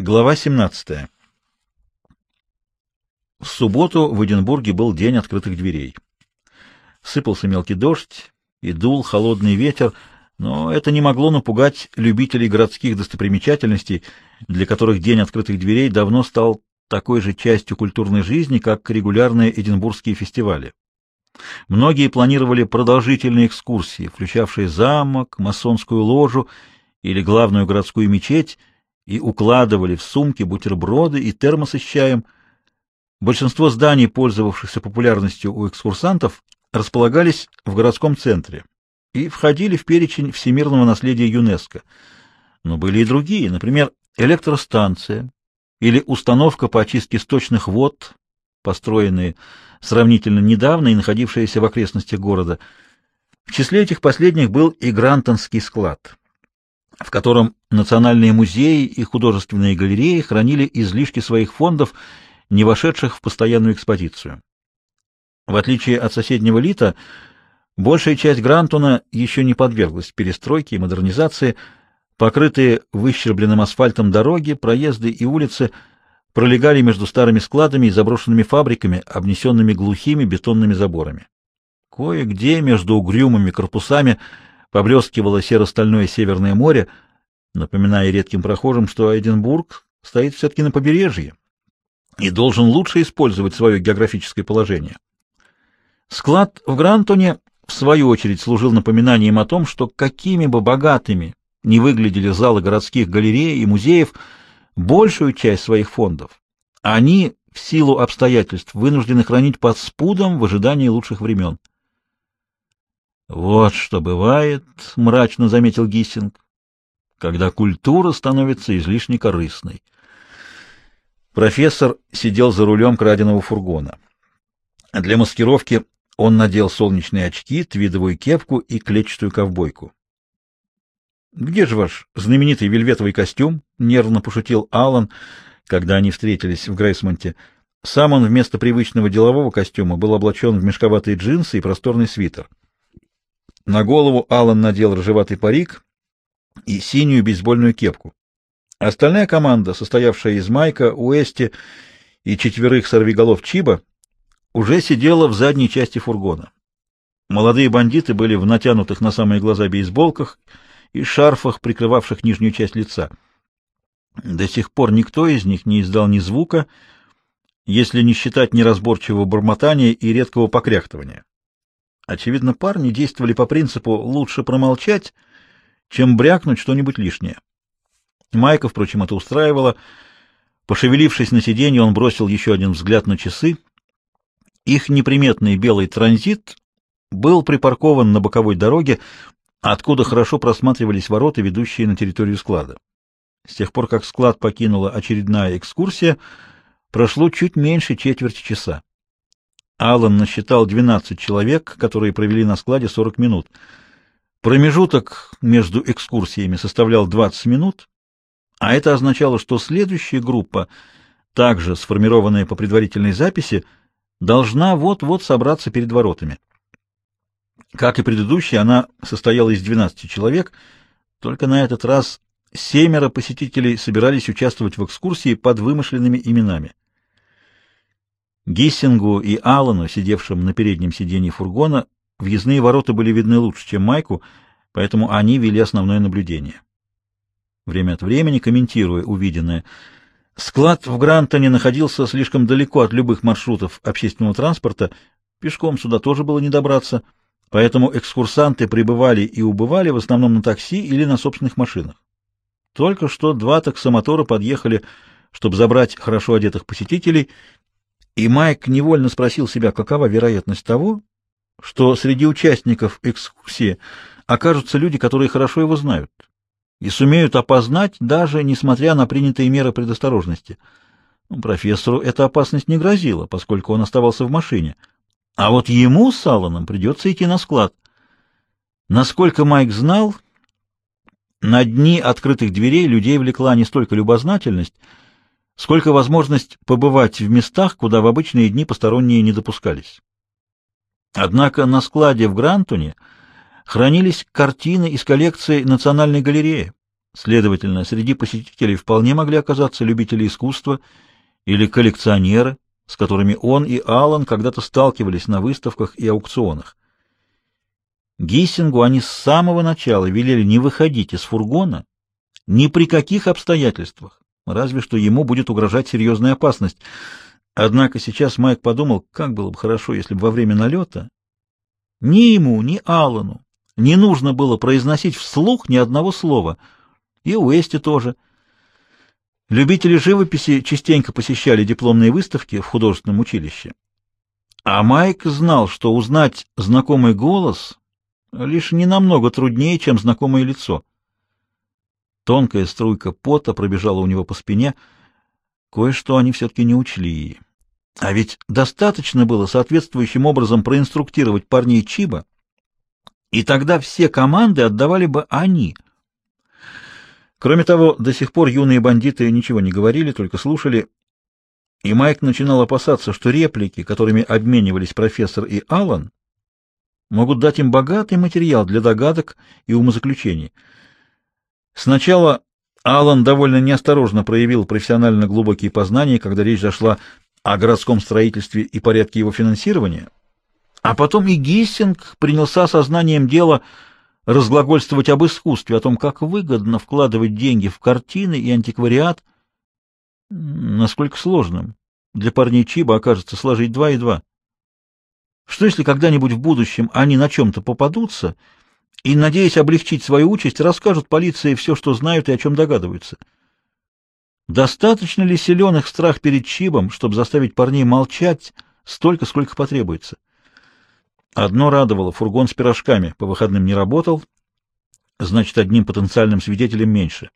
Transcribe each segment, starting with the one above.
Глава 17. В субботу в Эдинбурге был день открытых дверей. Сыпался мелкий дождь и дул холодный ветер, но это не могло напугать любителей городских достопримечательностей, для которых день открытых дверей давно стал такой же частью культурной жизни, как регулярные эдинбургские фестивали. Многие планировали продолжительные экскурсии, включавшие замок, масонскую ложу или главную городскую мечеть, и укладывали в сумки бутерброды и термосы с чаем. Большинство зданий, пользовавшихся популярностью у экскурсантов, располагались в городском центре и входили в перечень всемирного наследия ЮНЕСКО. Но были и другие, например, электростанция или установка по очистке сточных вод, построенные сравнительно недавно и находившиеся в окрестностях города. В числе этих последних был и Грантонский склад в котором национальные музеи и художественные галереи хранили излишки своих фондов, не вошедших в постоянную экспозицию. В отличие от соседнего Лита, большая часть Грантона еще не подверглась перестройке и модернизации, покрытые выщербленным асфальтом дороги, проезды и улицы пролегали между старыми складами и заброшенными фабриками, обнесенными глухими бетонными заборами. Кое-где между угрюмыми корпусами – поблескивало серо-стальное Северное море, напоминая редким прохожим, что Эдинбург стоит все-таки на побережье и должен лучше использовать свое географическое положение. Склад в Грантоне, в свою очередь, служил напоминанием о том, что какими бы богатыми не выглядели залы городских галерей и музеев, большую часть своих фондов они, в силу обстоятельств, вынуждены хранить под спудом в ожидании лучших времен. Вот что бывает, мрачно заметил Гиссинг, когда культура становится излишне корыстной. Профессор сидел за рулем краденого фургона. Для маскировки он надел солнечные очки, твидовую кепку и клетчатую ковбойку. Где же ваш знаменитый вельветовый костюм? нервно пошутил Аллан, когда они встретились в Грейсмонте. Сам он вместо привычного делового костюма был облачен в мешковатые джинсы и просторный свитер. На голову Алан надел рыжеватый парик и синюю бейсбольную кепку. Остальная команда, состоявшая из Майка, Уэсти и четверых сорвиголов Чиба, уже сидела в задней части фургона. Молодые бандиты были в натянутых на самые глаза бейсболках и шарфах, прикрывавших нижнюю часть лица. До сих пор никто из них не издал ни звука, если не считать неразборчивого бормотания и редкого покряхтывания. Очевидно, парни действовали по принципу «лучше промолчать, чем брякнуть что-нибудь лишнее». Майка, впрочем, это устраивало. Пошевелившись на сиденье, он бросил еще один взгляд на часы. Их неприметный белый транзит был припаркован на боковой дороге, откуда хорошо просматривались ворота, ведущие на территорию склада. С тех пор, как склад покинула очередная экскурсия, прошло чуть меньше четверти часа. Аллан насчитал 12 человек, которые провели на складе 40 минут. Промежуток между экскурсиями составлял 20 минут, а это означало, что следующая группа, также сформированная по предварительной записи, должна вот-вот собраться перед воротами. Как и предыдущая, она состояла из 12 человек, только на этот раз семеро посетителей собирались участвовать в экскурсии под вымышленными именами. Гиссингу и Аллану, сидевшим на переднем сиденье фургона, въездные ворота были видны лучше, чем Майку, поэтому они вели основное наблюдение. Время от времени, комментируя увиденное, склад в Грантоне находился слишком далеко от любых маршрутов общественного транспорта, пешком сюда тоже было не добраться, поэтому экскурсанты прибывали и убывали в основном на такси или на собственных машинах. Только что два таксомотора подъехали, чтобы забрать хорошо одетых посетителей — и Майк невольно спросил себя, какова вероятность того, что среди участников экскурсии окажутся люди, которые хорошо его знают и сумеют опознать, даже несмотря на принятые меры предосторожности. Ну, профессору эта опасность не грозила, поскольку он оставался в машине. А вот ему с Алланом придется идти на склад. Насколько Майк знал, на дни открытых дверей людей влекла не столько любознательность, сколько возможность побывать в местах, куда в обычные дни посторонние не допускались. Однако на складе в Грантуне хранились картины из коллекции Национальной галереи, Следовательно, среди посетителей вполне могли оказаться любители искусства или коллекционеры, с которыми он и Аллан когда-то сталкивались на выставках и аукционах. Гиссингу они с самого начала велели не выходить из фургона ни при каких обстоятельствах, разве что ему будет угрожать серьезная опасность. Однако сейчас Майк подумал, как было бы хорошо, если бы во время налета ни ему, ни Аллану не нужно было произносить вслух ни одного слова, и Уэсти тоже. Любители живописи частенько посещали дипломные выставки в художественном училище. А Майк знал, что узнать знакомый голос лишь не намного труднее, чем знакомое лицо. Тонкая струйка пота пробежала у него по спине. Кое-что они все-таки не учли. А ведь достаточно было соответствующим образом проинструктировать парней Чиба, и тогда все команды отдавали бы они. Кроме того, до сих пор юные бандиты ничего не говорили, только слушали, и Майк начинал опасаться, что реплики, которыми обменивались профессор и Аллан, могут дать им богатый материал для догадок и умозаключений — Сначала Алан довольно неосторожно проявил профессионально глубокие познания, когда речь зашла о городском строительстве и порядке его финансирования, а потом и Гиссинг принялся сознанием дела разглагольствовать об искусстве, о том, как выгодно вкладывать деньги в картины и антиквариат. Насколько сложным для парней Чиба окажется сложить два и два. Что если когда-нибудь в будущем они на чем-то попадутся — и, надеясь облегчить свою участь, расскажут полиции все, что знают и о чем догадываются. Достаточно ли силен их страх перед Чибом, чтобы заставить парней молчать столько, сколько потребуется? Одно радовало — фургон с пирожками по выходным не работал, значит, одним потенциальным свидетелем меньше.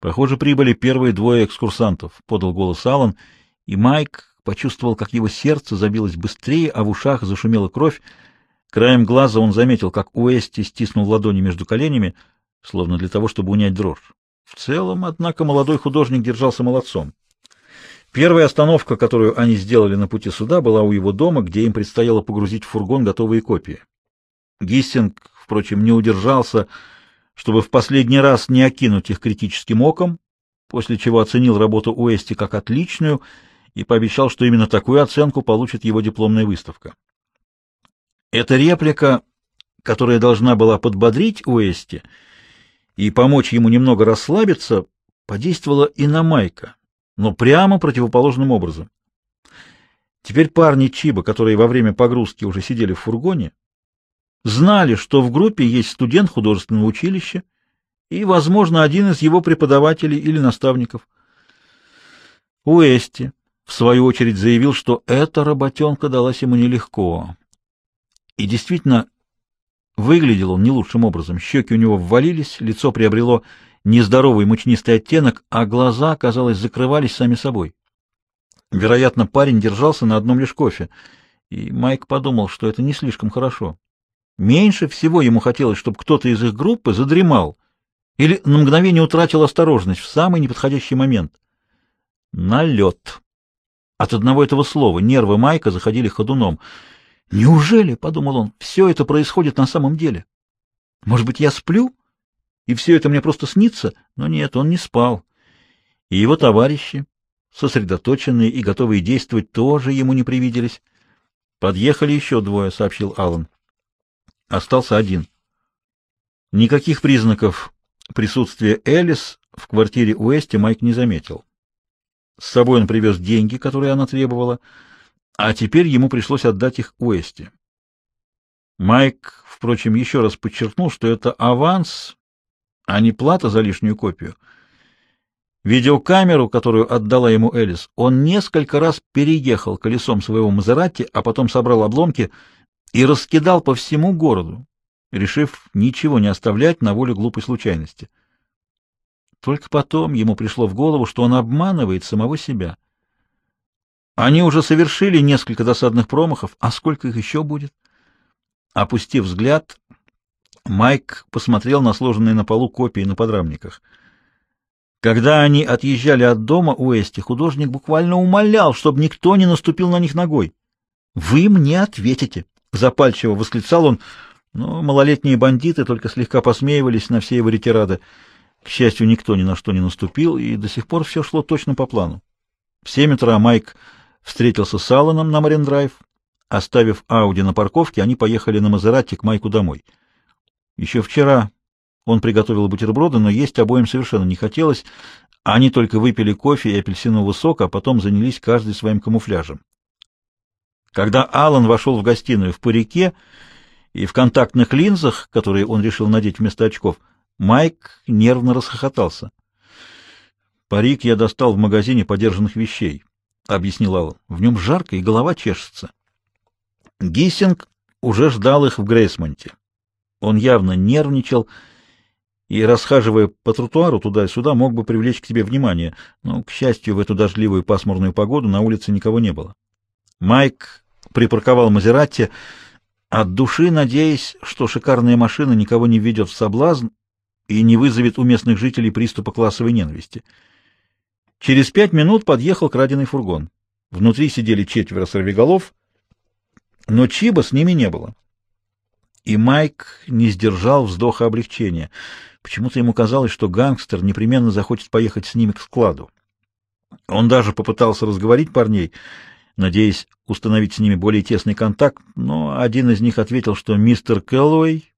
Похоже, прибыли первые двое экскурсантов, — подал голос Аллан, и Майк почувствовал, как его сердце забилось быстрее, а в ушах зашумела кровь. Краем глаза он заметил, как Уэсти стиснул ладони между коленями, словно для того, чтобы унять дрожь. В целом, однако, молодой художник держался молодцом. Первая остановка, которую они сделали на пути сюда, была у его дома, где им предстояло погрузить в фургон готовые копии. Гиссинг, впрочем, не удержался, чтобы в последний раз не окинуть их критическим оком, после чего оценил работу Уэсти как отличную и пообещал, что именно такую оценку получит его дипломная выставка. Эта реплика, которая должна была подбодрить Уэсти и помочь ему немного расслабиться, подействовала и на Майка, но прямо противоположным образом. Теперь парни Чиба, которые во время погрузки уже сидели в фургоне, знали, что в группе есть студент художественного училища и, возможно, один из его преподавателей или наставников. Уэсти, в свою очередь, заявил, что эта работенка далась ему нелегко. И действительно, выглядел он не лучшим образом. Щеки у него ввалились, лицо приобрело нездоровый мучнистый оттенок, а глаза, казалось, закрывались сами собой. Вероятно, парень держался на одном лишь кофе, и Майк подумал, что это не слишком хорошо. Меньше всего ему хотелось, чтобы кто-то из их группы задремал или на мгновение утратил осторожность в самый неподходящий момент. Налет. От одного этого слова нервы Майка заходили ходуном — Неужели, — подумал он, — все это происходит на самом деле? Может быть, я сплю, и все это мне просто снится? Но нет, он не спал. И его товарищи, сосредоточенные и готовые действовать, тоже ему не привиделись. Подъехали еще двое, — сообщил Аллан. Остался один. Никаких признаков присутствия Элис в квартире Уэсти Майк не заметил. С собой он привез деньги, которые она требовала, — а теперь ему пришлось отдать их Уэсти. Майк, впрочем, еще раз подчеркнул, что это аванс, а не плата за лишнюю копию. Видеокамеру, которую отдала ему Элис, он несколько раз переехал колесом своего Мазерати, а потом собрал обломки и раскидал по всему городу, решив ничего не оставлять на волю глупой случайности. Только потом ему пришло в голову, что он обманывает самого себя. Они уже совершили несколько досадных промахов, а сколько их еще будет? Опустив взгляд, Майк посмотрел на сложенные на полу копии на подрамниках. Когда они отъезжали от дома Уэсти, художник буквально умолял, чтобы никто не наступил на них ногой. «Вы мне ответите!» — запальчиво восклицал он, Но малолетние бандиты только слегка посмеивались на все его ретирады. К счастью, никто ни на что не наступил, и до сих пор все шло точно по плану. В семь утра Майк встретился с Алланом на Марин-драйв. Оставив Ауди на парковке, они поехали на Мазерати к Майку домой. Еще вчера он приготовил бутерброды, но есть обоим совершенно не хотелось. Они только выпили кофе и апельсинового сока, а потом занялись каждый своим камуфляжем. Когда Аллан вошел в гостиную в парике и в контактных линзах, которые он решил надеть вместо очков, Майк нервно расхохотался. «Парик я достал в магазине подержанных вещей», — объяснил Аллан. «В нем жарко и голова чешется». Гиссинг уже ждал их в Грейсмонте. Он явно нервничал и, расхаживая по тротуару туда и сюда, мог бы привлечь к себе внимание, но, к счастью, в эту дождливую пасмурную погоду на улице никого не было. Майк припарковал Мазератти, от души надеясь, что шикарная машина никого не введет в соблазн и не вызовет у местных жителей приступа классовой ненависти. Через пять минут подъехал краденый фургон. Внутри сидели четверо сорвиголов, но Чиба с ними не было. И Майк не сдержал вздоха облегчения. Почему-то ему казалось, что гангстер непременно захочет поехать с ними к складу. Он даже попытался разговорить парней, надеясь установить с ними более тесный контакт, но один из них ответил, что мистер Кэллоуэй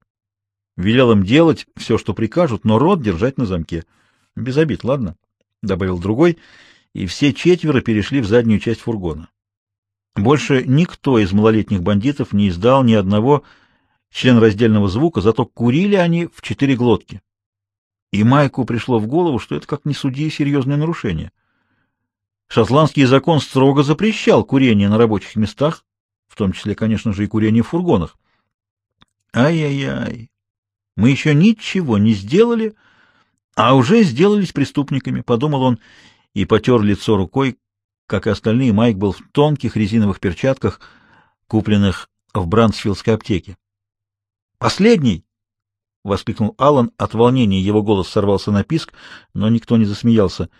велел им делать все, что прикажут, но рот держать на замке. Без обид, ладно? — добавил другой, и все четверо перешли в заднюю часть фургона. Больше никто из малолетних бандитов не издал ни одного член раздельного звука, зато курили они в четыре глотки. И Майку пришло в голову, что это как не суди серьезное нарушение. Шотландский закон строго запрещал курение на рабочих местах, в том числе, конечно же, и курение в фургонах. Ай-яй-яй, мы еще ничего не сделали, а уже сделались преступниками, — подумал он и потер лицо рукой. Как и остальные, Майк был в тонких резиновых перчатках, купленных в Брандсфилдской аптеке. «Последний!» — воскликнул Аллан. От волнения его голос сорвался на писк, но никто не засмеялся.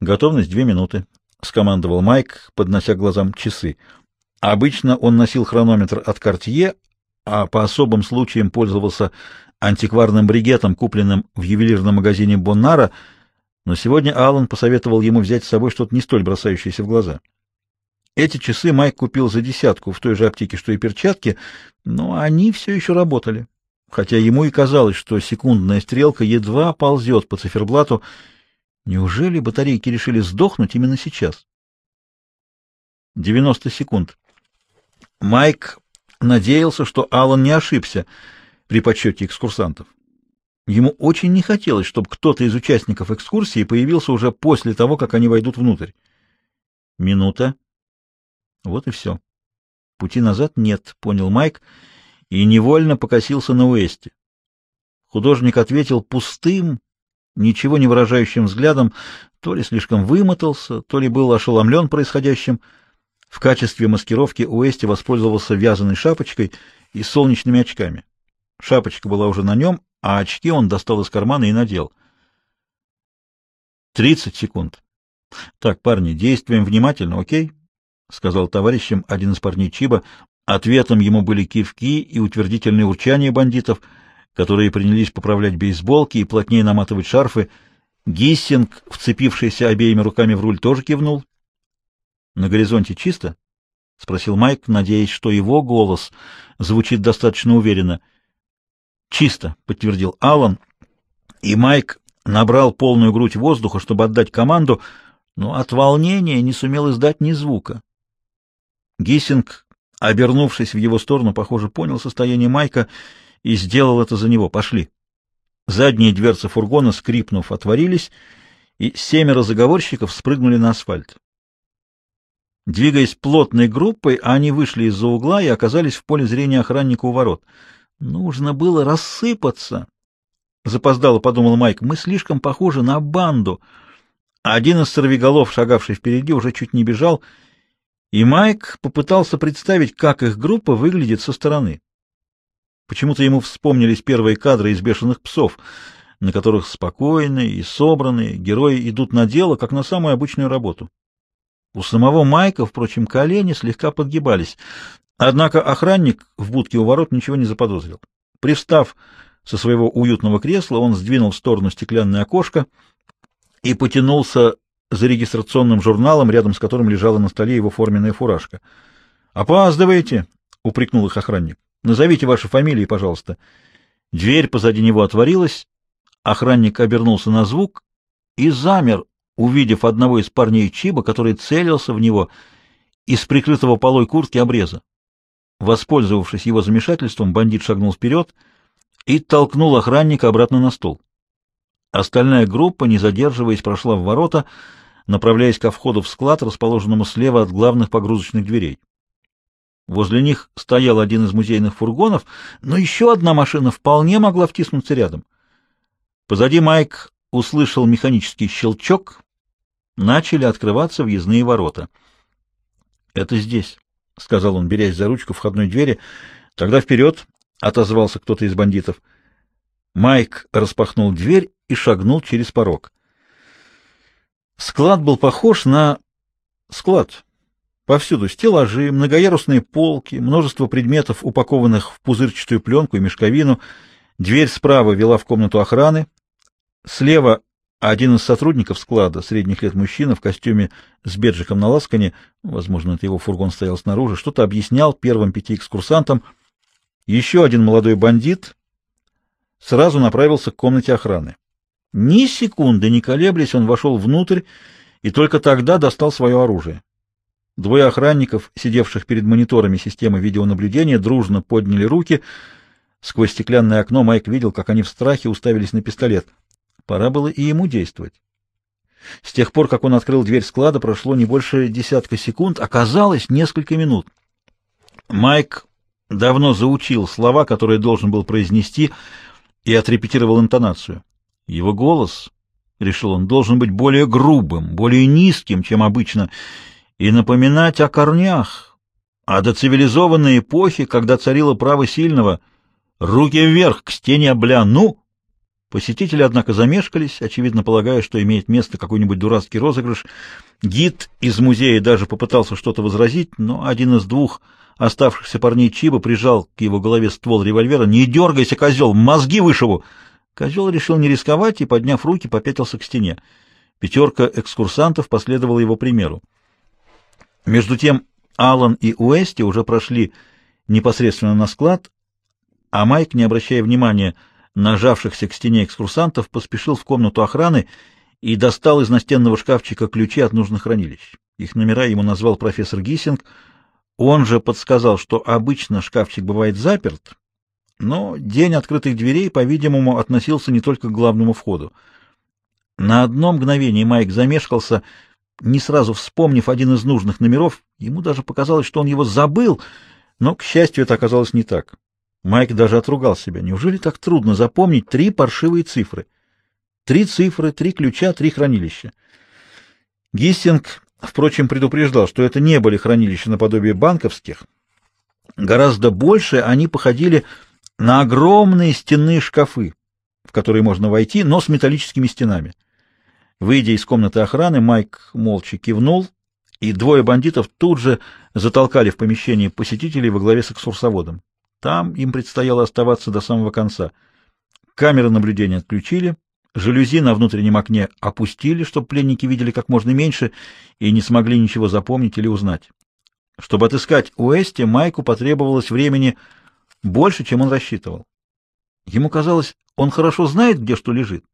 «Готовность две минуты», — скомандовал Майк, поднося глазам часы. Обычно он носил хронометр от Кортье, а по особым случаям пользовался антикварным бригетом, купленным в ювелирном магазине Боннара, но сегодня Аллан посоветовал ему взять с собой что-то не столь бросающееся в глаза. Эти часы Майк купил за десятку в той же аптеке, что и перчатки, но они все еще работали, хотя ему и казалось, что секундная стрелка едва ползет по циферблату. Неужели батарейки решили сдохнуть именно сейчас? 90 секунд. Майк надеялся, что Аллан не ошибся — при подсчете экскурсантов. Ему очень не хотелось, чтобы кто-то из участников экскурсии появился уже после того, как они войдут внутрь. Минута. Вот и все. Пути назад нет, понял Майк, и невольно покосился на Уэсте. Художник ответил пустым, ничего не выражающим взглядом, то ли слишком вымотался, то ли был ошеломлен происходящим. В качестве маскировки Уэсти воспользовался вязаной шапочкой и солнечными очками. Шапочка была уже на нем, а очки он достал из кармана и надел. Тридцать секунд. Так, парни, действуем внимательно, окей? сказал товарищам один из парней Чиба. Ответом ему были кивки и утвердительные урчания бандитов, которые принялись поправлять бейсболки и плотнее наматывать шарфы. Гиссинг, вцепившийся обеими руками в руль, тоже кивнул. На горизонте чисто? спросил Майк, надеясь, что его голос звучит достаточно уверенно. Чисто, подтвердил Аллан, и Майк набрал полную грудь воздуха, чтобы отдать команду, но от волнения не сумел издать ни звука. Гиссинг, обернувшись в его сторону, похоже, понял состояние Майка и сделал это за него. Пошли. Задние дверцы фургона, скрипнув, отворились, и семеро заговорщиков спрыгнули на асфальт. Двигаясь плотной группой, они вышли из-за угла и оказались в поле зрения охранника у ворот — Нужно было рассыпаться. Запоздало, подумал Майк, мы слишком похожи на банду. Один из сорвиголов, шагавший впереди, уже чуть не бежал, и Майк попытался представить, как их группа выглядит со стороны. Почему-то ему вспомнились первые кадры из «Бешеных псов», на которых спокойные и собранные герои идут на дело, как на самую обычную работу. У самого Майка, впрочем, колени слегка подгибались, Однако охранник в будке у ворот ничего не заподозрил. Пристав со своего уютного кресла, он сдвинул в сторону стеклянное окошко и потянулся за регистрационным журналом, рядом с которым лежала на столе его форменная фуражка. «Опаздываете!» — упрекнул их охранник. «Назовите ваши фамилии, пожалуйста». Дверь позади него отворилась, охранник обернулся на звук и замер, увидев одного из парней Чиба, который целился в него из прикрытого полой куртки обреза. Воспользовавшись его замешательством, бандит шагнул вперед и толкнул охранника обратно на стол. Остальная группа, не задерживаясь, прошла в ворота, направляясь ко входу в склад, расположенному слева от главных погрузочных дверей. Возле них стоял один из музейных фургонов, но еще одна машина вполне могла втиснуться рядом. Позади Майк услышал механический щелчок, начали открываться въездные ворота. — Это здесь, — сказал он, берясь за ручку входной двери. — Тогда вперед, — отозвался кто-то из бандитов. Майк распахнул дверь и шагнул через порог. Склад был похож на склад. Повсюду стеллажи, многоярусные полки, множество предметов, упакованных в пузырчатую пленку и мешковину. Дверь справа вела в комнату охраны. Слева один из сотрудников склада, средних лет мужчина в костюме с беджиком на ласкане, возможно, это его фургон стоял снаружи, что-то объяснял первым пяти экскурсантам. Еще один молодой бандит сразу направился к комнате охраны. Ни секунды не колеблясь, он вошел внутрь и только тогда достал свое оружие. Двое охранников, сидевших перед мониторами системы видеонаблюдения, дружно подняли руки. Сквозь стеклянное окно Майк видел, как они в страхе уставились на пистолет. Пора было и ему действовать. С тех пор, как он открыл дверь склада, прошло не больше десятка секунд, оказалось несколько минут. Майк давно заучил слова, которые должен был произнести, и отрепетировал интонацию. Его голос, — решил он, — должен быть более грубым, более низким, чем обычно, и напоминать о корнях, о доцивилизованной эпохе, когда царило право сильного. Руки вверх, к стене, бля, ну! Посетители, однако, замешкались, очевидно полагая, что имеет место какой-нибудь дурацкий розыгрыш. Гид из музея даже попытался что-то возразить, но один из двух оставшихся парней Чиба прижал к его голове ствол револьвера. «Не дергайся, козел! Мозги вышиву!» Козел решил не рисковать и, подняв руки, попятился к стене. Пятерка экскурсантов последовала его примеру. Между тем Аллан и Уэсти уже прошли непосредственно на склад, а Майк, не обращая внимания на жавшихся к стене экскурсантов, поспешил в комнату охраны и достал из настенного шкафчика ключи от нужных хранилищ. Их номера ему назвал профессор Гиссинг. Он же подсказал, что обычно шкафчик бывает заперт, но день открытых дверей, по-видимому, относился не только к главному входу. На одно мгновение Майк замешкался, не сразу вспомнив один из нужных номеров. Ему даже показалось, что он его забыл, но, к счастью, это оказалось не так. Майк даже отругал себя. Неужели так трудно запомнить три паршивые цифры? Три цифры, три ключа, три хранилища. Гиссинг, впрочем, предупреждал, что это не были хранилища наподобие банковских. Гораздо больше они походили на огромные стенные шкафы, в которые можно войти, но с металлическими стенами. Выйдя из комнаты охраны, Майк молча кивнул, и двое бандитов тут же затолкали в помещение посетителей во главе с экскурсоводом. Там им предстояло оставаться до самого конца. Камеры наблюдения отключили, жалюзи на внутреннем окне опустили, чтобы пленники видели как можно меньше и не смогли ничего запомнить или узнать. Чтобы отыскать Уэсти, Майку потребовалось времени больше, чем он рассчитывал. Ему казалось, он хорошо знает, где что лежит,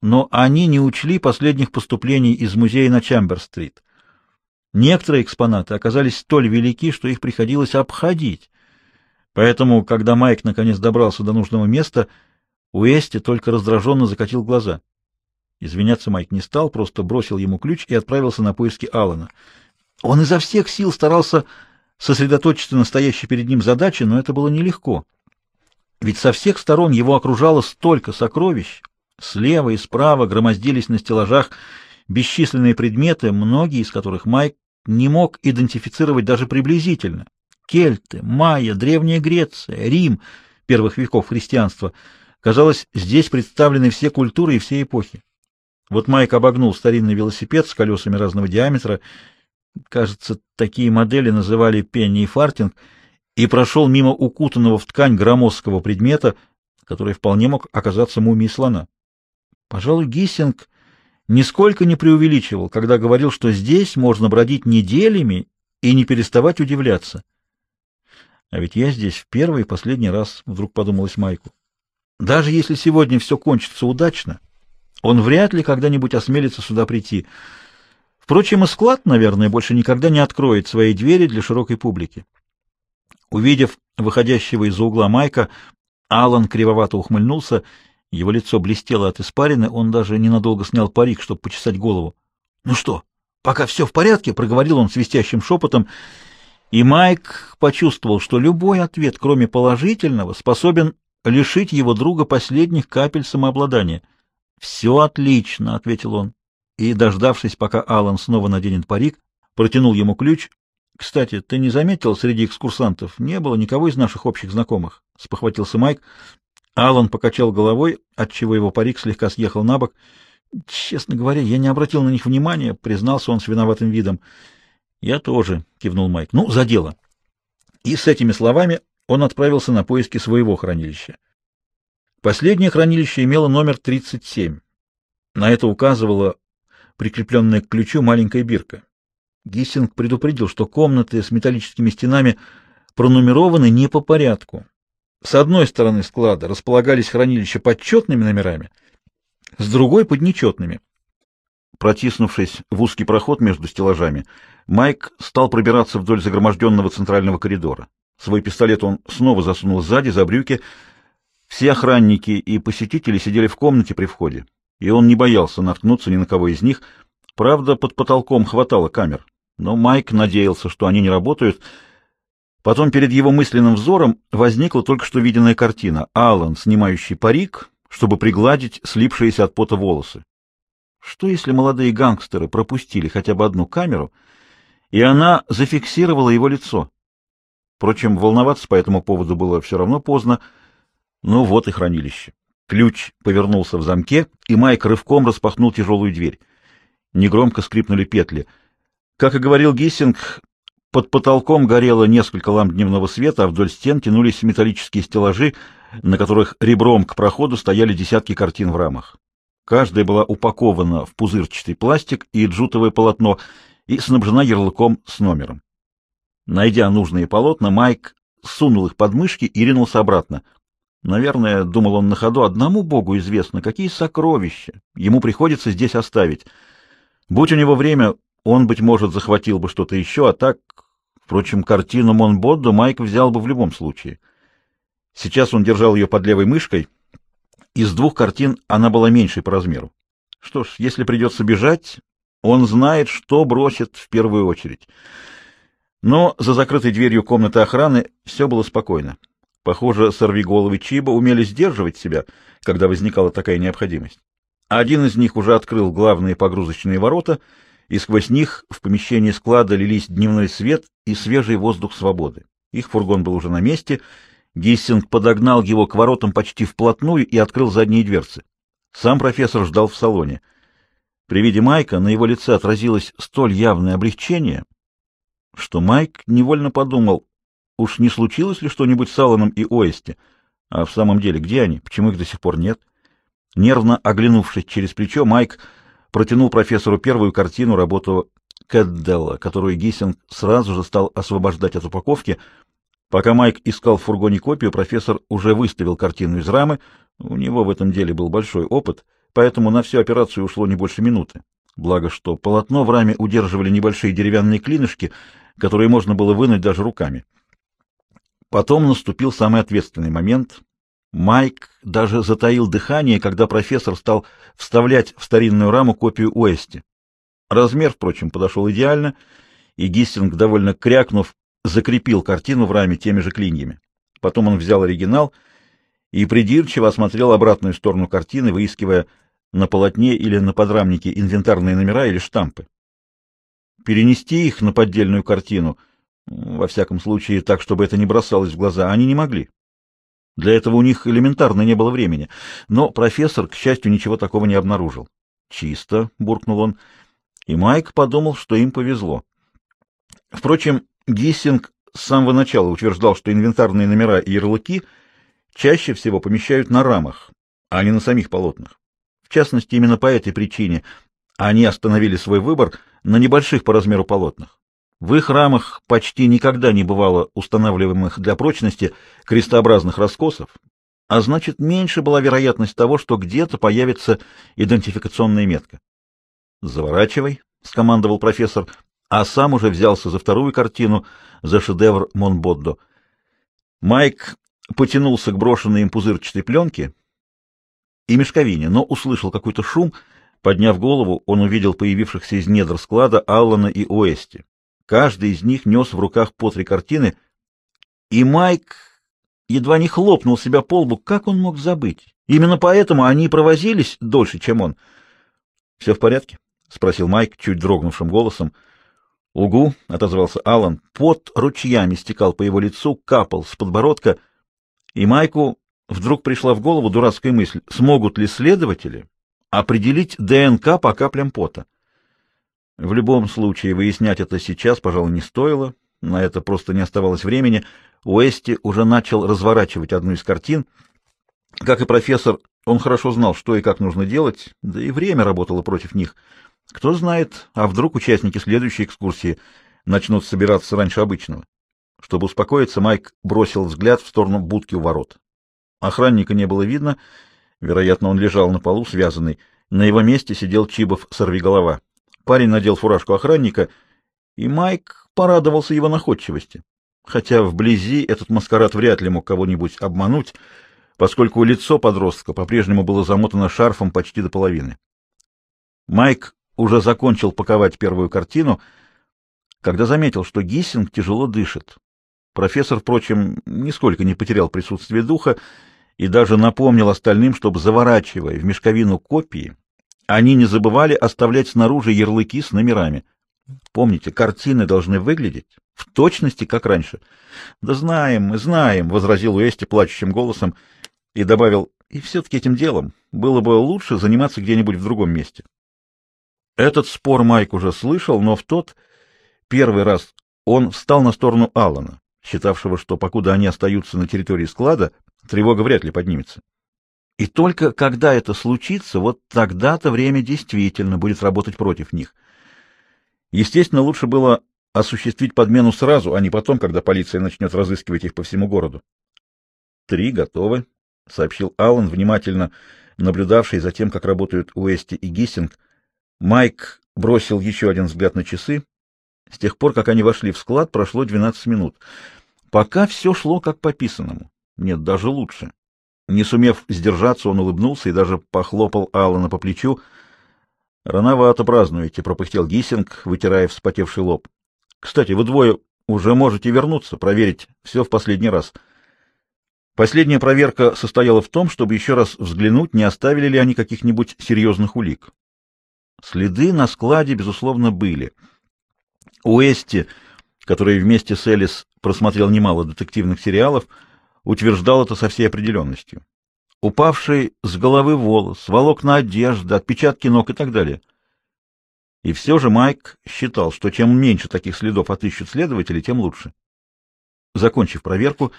но они не учли последних поступлений из музея на Чамбер-стрит. Некоторые экспонаты оказались столь велики, что их приходилось обходить. Поэтому, когда Майк наконец добрался до нужного места, Уэсти только раздраженно закатил глаза. Извиняться Майк не стал, просто бросил ему ключ и отправился на поиски Алана. Он изо всех сил старался сосредоточиться на стоящей перед ним задаче, но это было нелегко. Ведь со всех сторон его окружало столько сокровищ. Слева и справа громоздились на стеллажах бесчисленные предметы, многие из которых Майк не мог идентифицировать даже приблизительно. Кельты, майя, Древняя Греция, Рим первых веков христианства. Казалось, здесь представлены все культуры и все эпохи. Вот Майк обогнул старинный велосипед с колесами разного диаметра кажется, такие модели называли пенни и фартинг, и прошел мимо укутанного в ткань громоздкого предмета — который вполне мог оказаться мумией слона. Пожалуй, Гиссинг нисколько не преувеличивал, когда говорил, что здесь можно бродить неделями и не переставать удивляться. А ведь я здесь в первый и последний раз, вдруг подумалось Майку. Даже если сегодня все кончится удачно, он вряд ли когда-нибудь осмелится сюда прийти. Впрочем, и склад, наверное, больше никогда не откроет свои двери для широкой публики. Увидев выходящего из-за угла Майка, Алан кривовато ухмыльнулся, его лицо блестело от испарины, он даже ненадолго снял парик, чтобы почесать голову. — Ну что, пока все в порядке? — проговорил он свистящим шепотом, и Майк почувствовал, что любой ответ, кроме положительного, способен лишить его друга последних капель самообладания. «Все отлично», — ответил он, и, дождавшись, пока Алан снова наденет парик, протянул ему ключ. «Кстати, ты не заметил, среди экскурсантов не было никого из наших общих знакомых?» — спохватился Майк. Алан покачал головой, отчего его парик слегка съехал на бок. «Честно говоря, я не обратил на них внимания», — признался он с виноватым видом. «Я тоже», — кивнул Майк. «Ну, за дело». И с этими словами он отправился на поиски своего хранилища. Последнее хранилище имело номер 37. На это указывала прикрепленная к ключу маленькая бирка. Гиссинг предупредил, что комнаты с металлическими стенами пронумерованы не по порядку. С одной стороны склада располагались хранилища подчетными номерами, с другой — под нечетными. Протиснувшись в узкий проход между стеллажами, Майк стал пробираться вдоль загроможденного центрального коридора. Свой пистолет он снова засунул сзади, за брюки. Все охранники и посетители сидели в комнате при входе, и он не боялся наткнуться ни на кого из них. Правда, под потолком хватало камер, но Майк надеялся, что они не работают. Потом перед его мысленным взором возникла только что виденная картина. Аллан, снимающий парик, чтобы пригладить слипшиеся от пота волосы. Что если молодые гангстеры пропустили хотя бы одну камеру, и она зафиксировала его лицо? Впрочем, волноваться по этому поводу было все равно поздно. Ну вот и хранилище. Ключ повернулся в замке, и Майк рывком распахнул тяжелую дверь. Негромко скрипнули петли. Как и говорил Гиссинг, под потолком горело несколько ламп дневного света, а вдоль стен тянулись металлические стеллажи, на которых ребром к проходу стояли десятки картин в рамах. Каждая была упакована в пузырчатый пластик и джутовое полотно и снабжена ярлыком с номером. Найдя нужные полотна, Майк сунул их под мышки и ринулся обратно. Наверное, думал он на ходу, одному богу известно, какие сокровища ему приходится здесь оставить. Будь у него время, он, быть может, захватил бы что-то еще, а так... Впрочем, картину Монбодду Майк взял бы в любом случае. Сейчас он держал ее под левой мышкой. Из двух картин она была меньшей по размеру. Что ж, если придется бежать, он знает, что бросит в первую очередь. Но за закрытой дверью комнаты охраны все было спокойно. Похоже, сорвиголовы Чиба умели сдерживать себя, когда возникала такая необходимость. Один из них уже открыл главные погрузочные ворота, и сквозь них в помещении склада лились дневной свет и свежий воздух свободы. Их фургон был уже на месте. Гиссинг подогнал его к воротам почти вплотную и открыл задние дверцы. Сам профессор ждал в салоне. При виде Майка на его лице отразилось столь явное облегчение, что Майк невольно подумал, уж не случилось ли что-нибудь с Алланом и Оэсти, а в самом деле где они, почему их до сих пор нет? Нервно оглянувшись через плечо, Майк протянул профессору первую картину, работу Кэдделла, которую Гиссинг сразу же стал освобождать от упаковки. Пока Майк искал в фургоне копию, профессор уже выставил картину из рамы, у него в этом деле был большой опыт, поэтому на всю операцию ушло не больше минуты. Благо, что полотно в раме удерживали небольшие деревянные клинышки, которые можно было вынуть даже руками. Потом наступил самый ответственный момент. Майк даже затаил дыхание, когда профессор стал вставлять в старинную раму копию Уэсти. Размер, впрочем, подошел идеально, и Гиссинг, довольно крякнув, закрепил картину в раме теми же клиньями. Потом он взял оригинал и придирчиво осмотрел обратную сторону картины, выискивая на полотне или на подрамнике инвентарные номера или штампы перенести их на поддельную картину, во всяком случае так, чтобы это не бросалось в глаза, они не могли. Для этого у них элементарно не было времени. Но профессор, к счастью, ничего такого не обнаружил. «Чисто», — буркнул он, и Майк подумал, что им повезло. Впрочем, Гиссинг с самого начала утверждал, что инвентарные номера и ярлыки чаще всего помещают на рамах, а не на самих полотнах. В частности, именно по этой причине они остановили свой выбор на небольших по размеру полотнах. В их рамах почти никогда не бывало устанавливаемых для прочности крестообразных раскосов, а значит, меньше была вероятность того, что где-то появится идентификационная метка. «Заворачивай», — скомандовал профессор, а сам уже взялся за вторую картину, за шедевр Монбоддо. Майк потянулся к брошенной им пузырчатой пленке и мешковине, но услышал какой-то шум. Подняв голову, он увидел появившихся из недр склада Аллана и Уэсти. Каждый из них нес в руках по три картины, и Майк едва не хлопнул себя по лбу. Как он мог забыть? Именно поэтому они провозились дольше, чем он. — Все в порядке? — спросил Майк чуть дрогнувшим голосом. — Угу, — отозвался Аллан. Пот ручьями стекал по его лицу, капал с подбородка, и Майку вдруг пришла в голову дурацкая мысль, смогут ли следователи определить ДНК по каплям пота. В любом случае выяснять это сейчас, пожалуй, не стоило, на это просто не оставалось времени. Уэсти уже начал разворачивать одну из картин. Как и профессор, он хорошо знал, что и как нужно делать, да и время работало против них. Кто знает, а вдруг участники следующей экскурсии начнут собираться раньше обычного. Чтобы успокоиться, Майк бросил взгляд в сторону будки у ворот. Охранника не было видно, вероятно, он лежал на полу, связанный. На его месте сидел Чибов сорвиголова. Парень надел фуражку охранника, и Майк порадовался его находчивости хотя вблизи этот маскарад вряд ли мог кого-нибудь обмануть, поскольку лицо подростка по-прежнему было замотано шарфом почти до половины. Майк уже закончил паковать первую картину, когда заметил, что Гиссинг тяжело дышит. Профессор, впрочем, нисколько не потерял присутствие духа и даже напомнил остальным, чтобы, заворачивая в мешковину копии, они не забывали оставлять снаружи ярлыки с номерами. Помните, картины должны выглядеть в точности, как раньше. — Да знаем, мы знаем, — возразил Уэсти плачущим голосом и добавил, — и все-таки этим делом было бы лучше заниматься где-нибудь в другом месте. Этот спор Майк уже слышал, но в тот первый раз он встал на сторону Аллана, считавшего, что покуда они остаются на территории склада, тревога вряд ли поднимется. И только когда это случится, вот тогда-то время действительно будет работать против них. Естественно, лучше было осуществить подмену сразу, а не потом, когда полиция начнет разыскивать их по всему городу. «Три готовы», — сообщил Аллан, внимательно наблюдавший за тем, как работают Уэсти и Гиссинг. Майк бросил еще один взгляд на часы. С тех пор, как они вошли в склад, прошло 12 минут. Пока все шло как по писанному. Нет, даже лучше. Не сумев сдержаться, он улыбнулся и даже похлопал Аллана по плечу. «Рановато празднуете», — пропыхтел Гиссинг, вытирая вспотевший лоб. Кстати, вы двое уже можете вернуться, проверить все в последний раз. Последняя проверка состояла в том, чтобы еще раз взглянуть, не оставили ли они каких-нибудь серьезных улик. Следы на складе, безусловно, были. Уэсти, который вместе с Элис просмотрел немало детективных сериалов, утверждал это со всей определенностью. Упавший с головы волос, волокна одежды, отпечатки ног и так далее — и все же Майк считал, что чем меньше таких следов отыщут следователи, тем лучше. Закончив проверку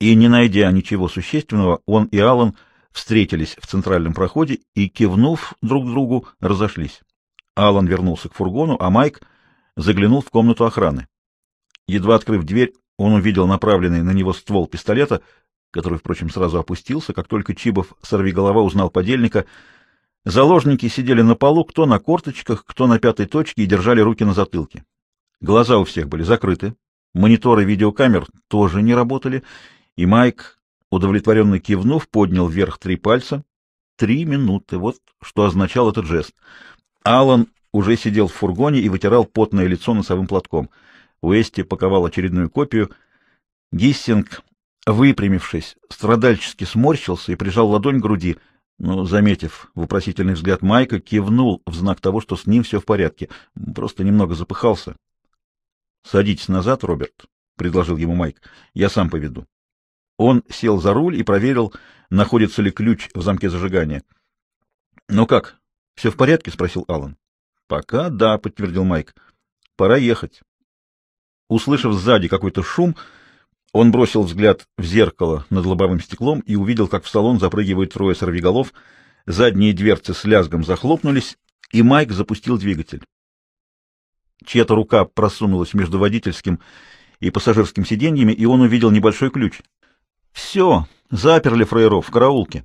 и не найдя ничего существенного, он и Аллан встретились в центральном проходе и, кивнув друг другу, разошлись. Аллан вернулся к фургону, а Майк заглянул в комнату охраны. Едва открыв дверь, он увидел направленный на него ствол пистолета, который, впрочем, сразу опустился, как только Чибов, сорвиголова, узнал подельника — Заложники сидели на полу, кто на корточках, кто на пятой точке и держали руки на затылке. Глаза у всех были закрыты, мониторы видеокамер тоже не работали, и Майк, удовлетворенно кивнув, поднял вверх три пальца. Три минуты, вот что означал этот жест. Алан уже сидел в фургоне и вытирал потное лицо носовым платком. Уэсти паковал очередную копию. Гиссинг, выпрямившись, страдальчески сморщился и прижал ладонь к груди — но, заметив вопросительный взгляд Майка, кивнул в знак того, что с ним все в порядке, просто немного запыхался. — Садитесь назад, Роберт, — предложил ему Майк. — Я сам поведу. Он сел за руль и проверил, находится ли ключ в замке зажигания. — Ну как, все в порядке? — спросил Аллан. — Пока да, — подтвердил Майк. — Пора ехать. Услышав сзади какой-то шум, Он бросил взгляд в зеркало над лобовым стеклом и увидел, как в салон запрыгивают трое сорвиголов. Задние дверцы с лязгом захлопнулись, и Майк запустил двигатель. Чья-то рука просунулась между водительским и пассажирским сиденьями, и он увидел небольшой ключ. «Все, заперли фраеров в караулке».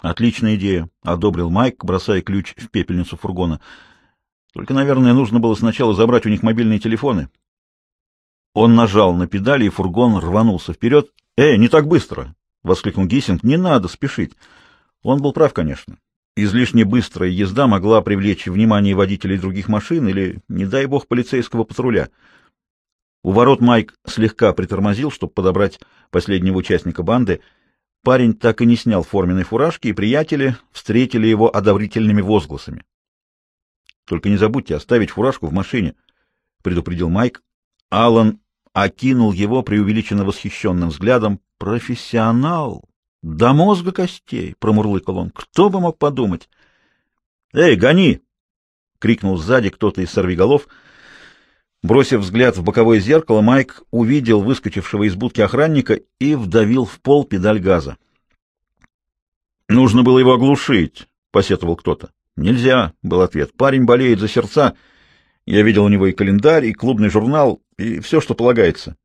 «Отличная идея», — одобрил Майк, бросая ключ в пепельницу фургона. «Только, наверное, нужно было сначала забрать у них мобильные телефоны». Он нажал на педали, и фургон рванулся вперед. «Эй, не так быстро!» — воскликнул Гиссинг. «Не надо спешить». Он был прав, конечно. Излишне быстрая езда могла привлечь внимание водителей других машин или, не дай бог, полицейского патруля. У ворот Майк слегка притормозил, чтобы подобрать последнего участника банды. Парень так и не снял форменной фуражки, и приятели встретили его одобрительными возгласами. «Только не забудьте оставить фуражку в машине», — предупредил Майк. Алан окинул его преувеличенно восхищенным взглядом. «Профессионал! До мозга костей!» — промурлыкал он. «Кто бы мог подумать?» «Эй, гони!» — крикнул сзади кто-то из сорвиголов. Бросив взгляд в боковое зеркало, Майк увидел выскочившего из будки охранника и вдавил в пол педаль газа. «Нужно было его оглушить», — посетовал кто-то. «Нельзя», — был ответ. «Парень болеет за сердца. Я видел у него и календарь, и клубный журнал, и все, что полагается».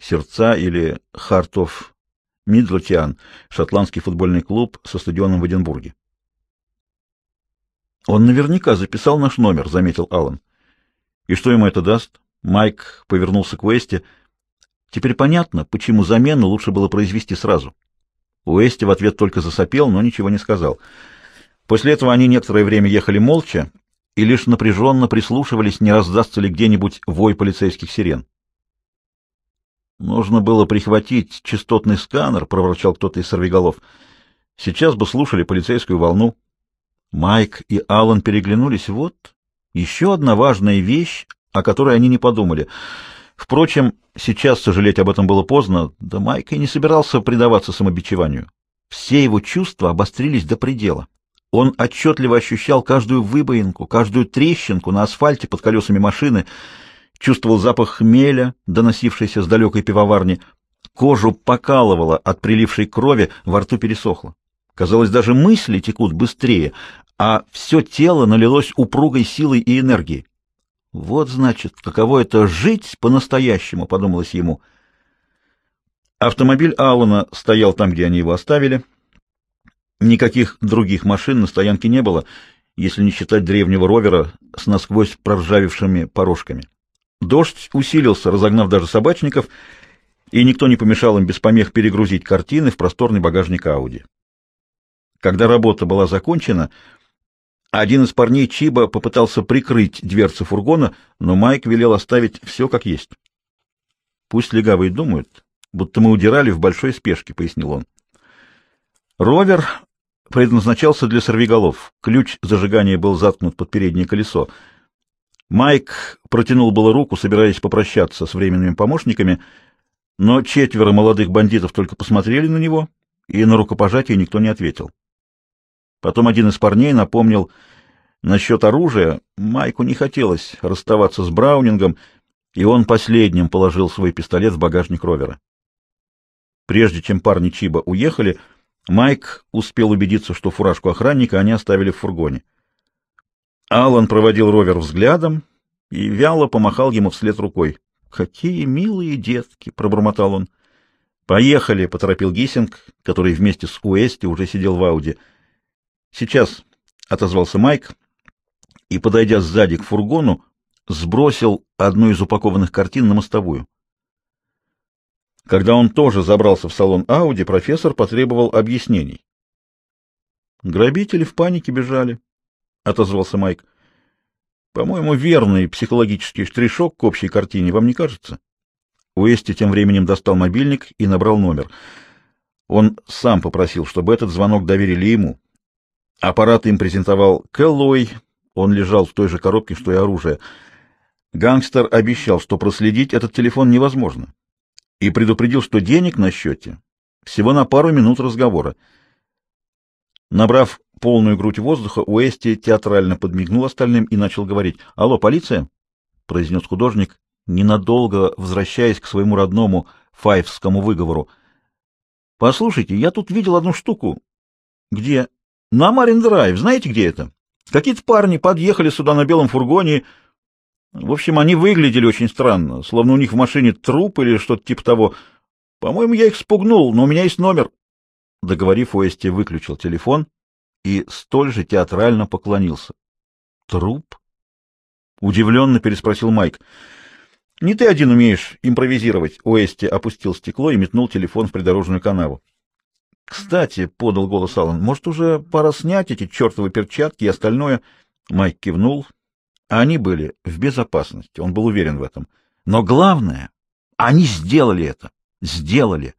«Сердца» или «Хартов Мидлотиан», шотландский футбольный клуб со стадионом в Эдинбурге. «Он наверняка записал наш номер», — заметил Аллан. И что ему это даст? Майк повернулся к Уэсте. Теперь понятно, почему замену лучше было произвести сразу. Уэсти в ответ только засопел, но ничего не сказал. После этого они некоторое время ехали молча и лишь напряженно прислушивались, не раздастся ли где-нибудь вой полицейских сирен. «Нужно было прихватить частотный сканер», — проворчал кто-то из сорвиголов. «Сейчас бы слушали полицейскую волну». Майк и Аллан переглянулись. «Вот, еще одна важная вещь, о которой они не подумали. Впрочем, сейчас сожалеть об этом было поздно, да Майк и не собирался предаваться самобичеванию. Все его чувства обострились до предела. Он отчетливо ощущал каждую выбоинку, каждую трещинку на асфальте под колесами машины, чувствовал запах хмеля, доносившийся с далекой пивоварни, кожу покалывало от прилившей крови, во рту пересохло. Казалось, даже мысли текут быстрее, а все тело налилось упругой силой и энергией. Вот, значит, каково это жить по-настоящему, подумалось ему. Автомобиль Алана стоял там, где они его оставили. Никаких других машин на стоянке не было, если не считать древнего ровера с насквозь проржавевшими порожками. Дождь усилился, разогнав даже собачников, и никто не помешал им без помех перегрузить картины в просторный багажник Ауди. Когда работа была закончена, один из парней Чиба попытался прикрыть дверцы фургона, но Майк велел оставить все как есть. «Пусть легавые думают, будто мы удирали в большой спешке», — пояснил он. Ровер предназначался для сорвиголов. Ключ зажигания был заткнут под переднее колесо. Майк протянул было руку, собираясь попрощаться с временными помощниками, но четверо молодых бандитов только посмотрели на него, и на рукопожатие никто не ответил. Потом один из парней напомнил насчет оружия. Майку не хотелось расставаться с Браунингом, и он последним положил свой пистолет в багажник ровера. Прежде чем парни Чиба уехали, Майк успел убедиться, что фуражку охранника они оставили в фургоне. Алан проводил ровер взглядом и вяло помахал ему вслед рукой. «Какие милые детки!» — пробормотал он. «Поехали!» — поторопил Гиссинг, который вместе с Уэсти уже сидел в Ауди — Сейчас, — отозвался Майк, и, подойдя сзади к фургону, сбросил одну из упакованных картин на мостовую. Когда он тоже забрался в салон Ауди, профессор потребовал объяснений. «Грабители в панике бежали», — отозвался Майк. «По-моему, верный психологический штришок к общей картине, вам не кажется?» Уэсти тем временем достал мобильник и набрал номер. Он сам попросил, чтобы этот звонок доверили ему. Аппарат им презентовал Кэллоуэй, он лежал в той же коробке, что и оружие. Гангстер обещал, что проследить этот телефон невозможно, и предупредил, что денег на счете всего на пару минут разговора. Набрав полную грудь воздуха, Уэсти театрально подмигнул остальным и начал говорить. «Алло, полиция?» — произнес художник, ненадолго возвращаясь к своему родному файвскому выговору. «Послушайте, я тут видел одну штуку». «Где?» «На Марин-драйв. Знаете, где это?» «Какие-то парни подъехали сюда на белом фургоне. В общем, они выглядели очень странно, словно у них в машине труп или что-то типа того. По-моему, я их спугнул, но у меня есть номер». Договорив, Уэсти выключил телефон и столь же театрально поклонился. «Труп?» — удивленно переспросил Майк. «Не ты один умеешь импровизировать». Уэсти опустил стекло и метнул телефон в придорожную канаву. «Кстати», — подал голос Аллан, — «может, уже пора снять эти чертовы перчатки и остальное?» Майк кивнул. Они были в безопасности, он был уверен в этом. Но главное, они сделали это. Сделали.